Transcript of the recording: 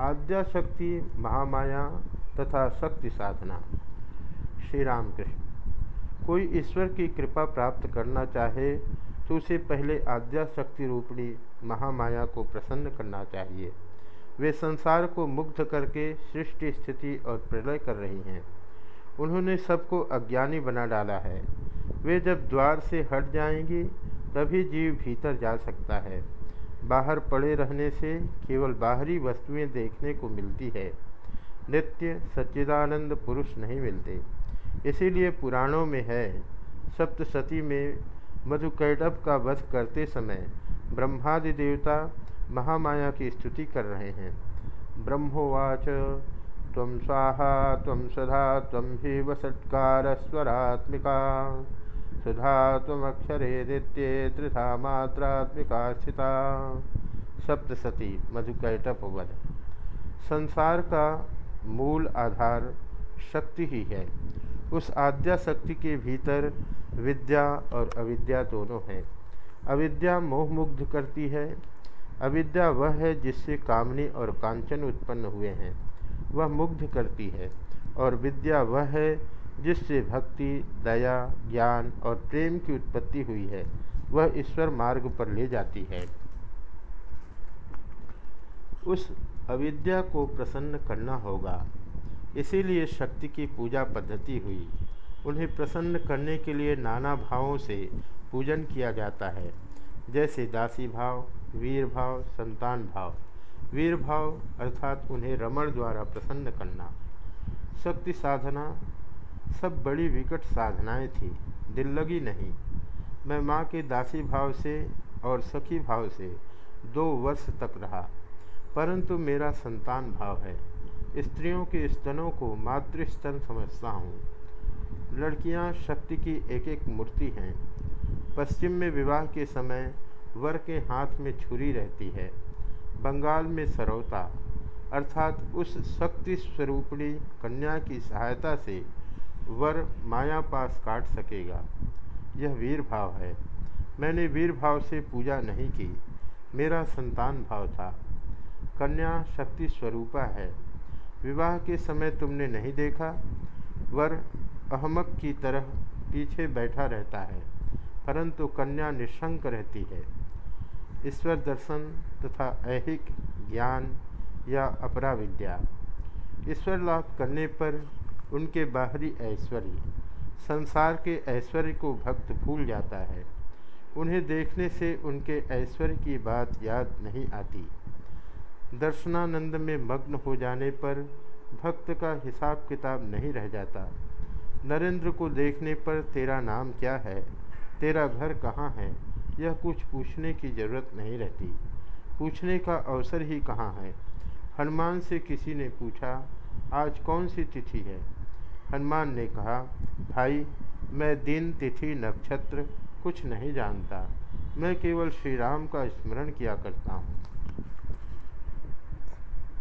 आद्या शक्ति महामाया तथा शक्ति साधना। श्री राम कृष्ण कोई ईश्वर की कृपा प्राप्त करना चाहे तो उसे पहले आद्या शक्ति रूपणी महामाया को प्रसन्न करना चाहिए। वे संसार को मुग्ध करके सृष्टि स्थिति और प्रलय कर रही हैं। उन्होंने सबको अज्ञानी बना डाला है। वे जब द्वार से हट जाएँगी, तभी जीव भीतर जा सकता है। बाहर पड़े रहने से केवल बाहरी वस्तुएँ देखने को मिलती है। नित्य सच्चिदानंद पुरुष नहीं मिलते। इसीलिए पुराणों में है, सप्तशती में मधुकैटभ का वध करते समय ब्रह्मादि देवता महामाया की स्तुति कर रहे हैं। ब्रह्मोवाच तम स्वाहा तम सदा तम ही वसत्कार स्वरात्मिका सुधा तमक्षरे नित्ये त्रिधा मात्रात्मिकाश्चिता सप्तशती मधुकैटप वध संसार का मूल आधार शक्ति ही है। उस आद्या शक्ति के भीतर विद्या और अविद्या दोनों हैं। अविद्या मोहमुग्ध करती है। अविद्या वह है जिससे कामनी और कांचन उत्पन्न हुए हैं। वह मुग्ध करती है और विद्या वह है जिससे भक्ति, दया, ज्ञान और प्रेम की उत्पत्ति हुई है, वह ईश्वर मार्ग पर ले जाती है। उस अविद्या को प्रसन्न करना होगा। इसीलिए शक्ति की पूजा पद्धति हुई। उन्हें प्रसन्न करने के लिए नाना भावों से पूजन किया जाता है। जैसे दासी भाव, वीर भाव, संतान भाव। वीर भाव अर्थात उन्हें रमण द्वारा प्रसन्न करना। शक्ति साधना सब बड़ी विकट साधनाएँ थी। दिल लगी नहीं। मैं माँ के दासी भाव से और सखी भाव से दो वर्ष तक रहा। परंतु मेरा संतान भाव है। स्त्रियों के स्तनों को मातृस्तन समझता हूँ। लड़कियाँ शक्ति की एक एक मूर्ति हैं। पश्चिम में विवाह के समय वर के हाथ में छुरी रहती है। बंगाल में सरौता, अर्थात उस शक्ति स्वरूपणी कन्या की सहायता से वर माया पास काट सकेगा। यह वीर भाव है। मैंने वीर भाव से पूजा नहीं की। मेरा संतान भाव था। कन्या शक्ति स्वरूपा है। विवाह के समय तुमने नहीं देखा? वर अहमक की तरह पीछे बैठा रहता है, परंतु कन्या निशंक रहती है। ईश्वर दर्शन तथा ऐहिक ज्ञान या अपरा विद्या ईश्वर लाभ करने पर उनके बाहरी ऐश्वर्य, संसार के ऐश्वर्य को भक्त भूल जाता है। उन्हें देखने से उनके ऐश्वर्य की बात याद नहीं आती। दर्शनानंद में मग्न हो जाने पर भक्त का हिसाब किताब नहीं रह जाता। नरेंद्र को देखने पर, तेरा नाम क्या है? तेरा घर कहाँ है? यह कुछ पूछने की ज़रूरत नहीं रहती। पूछने का अवसर ही कहाँ है? हनुमान से किसी ने पूछा, आज कौन सी तिथि है? हनुमान ने कहा, भाई, मैं दिन, तिथि, नक्षत्र कुछ नहीं जानता। मैं केवल श्री राम का स्मरण किया करता हूँ।